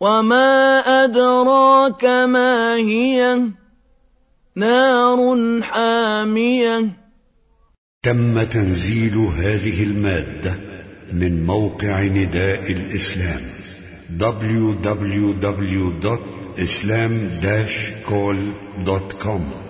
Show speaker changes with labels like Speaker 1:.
Speaker 1: وما أدراك ما هي نار حامية
Speaker 2: تم تنزيل هذه المادة من موقع نداء الإسلام www.islam-call.com